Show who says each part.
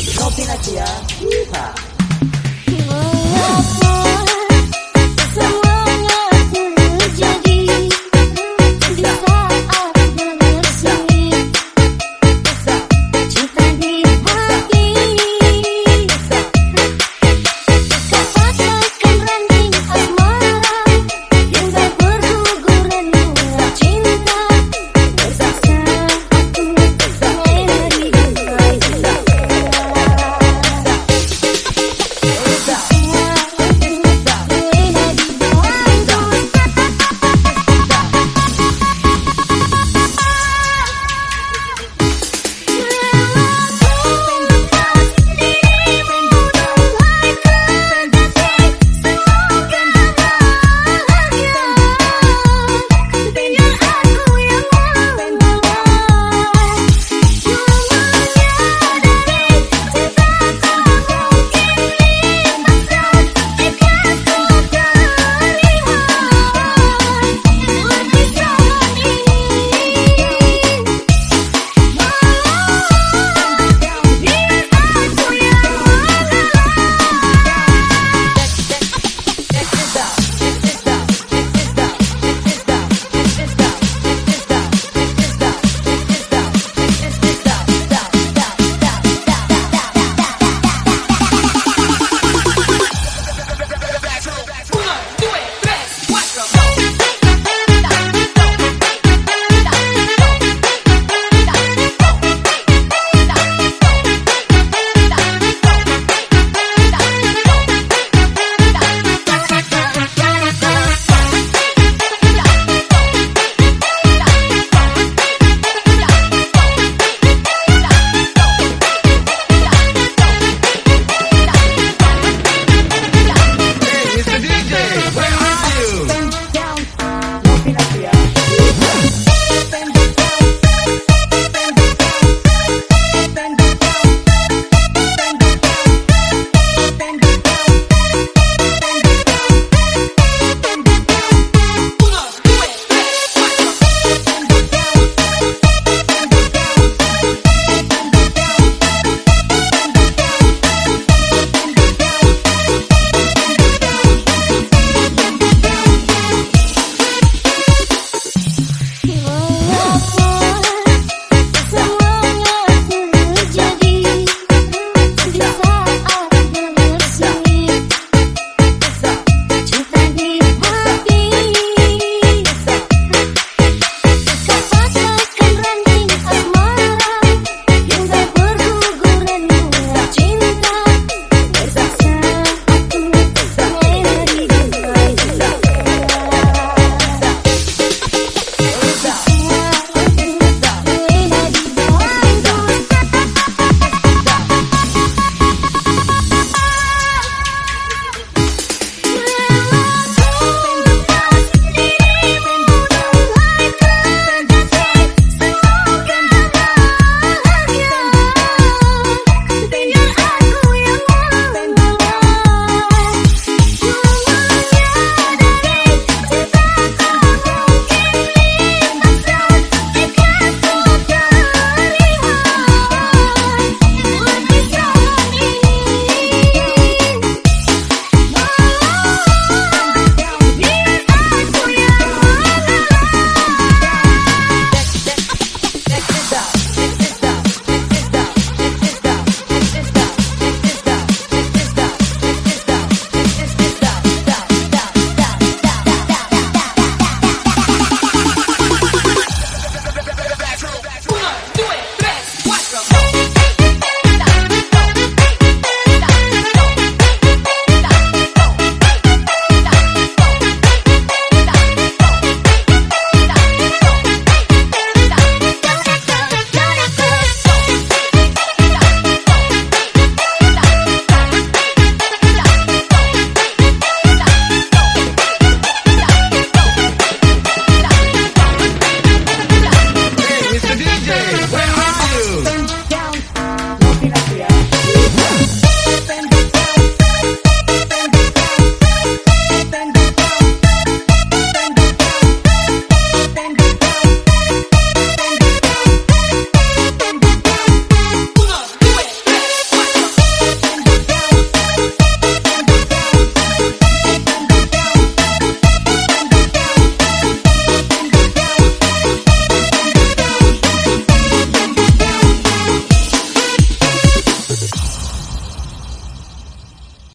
Speaker 1: Não piratear.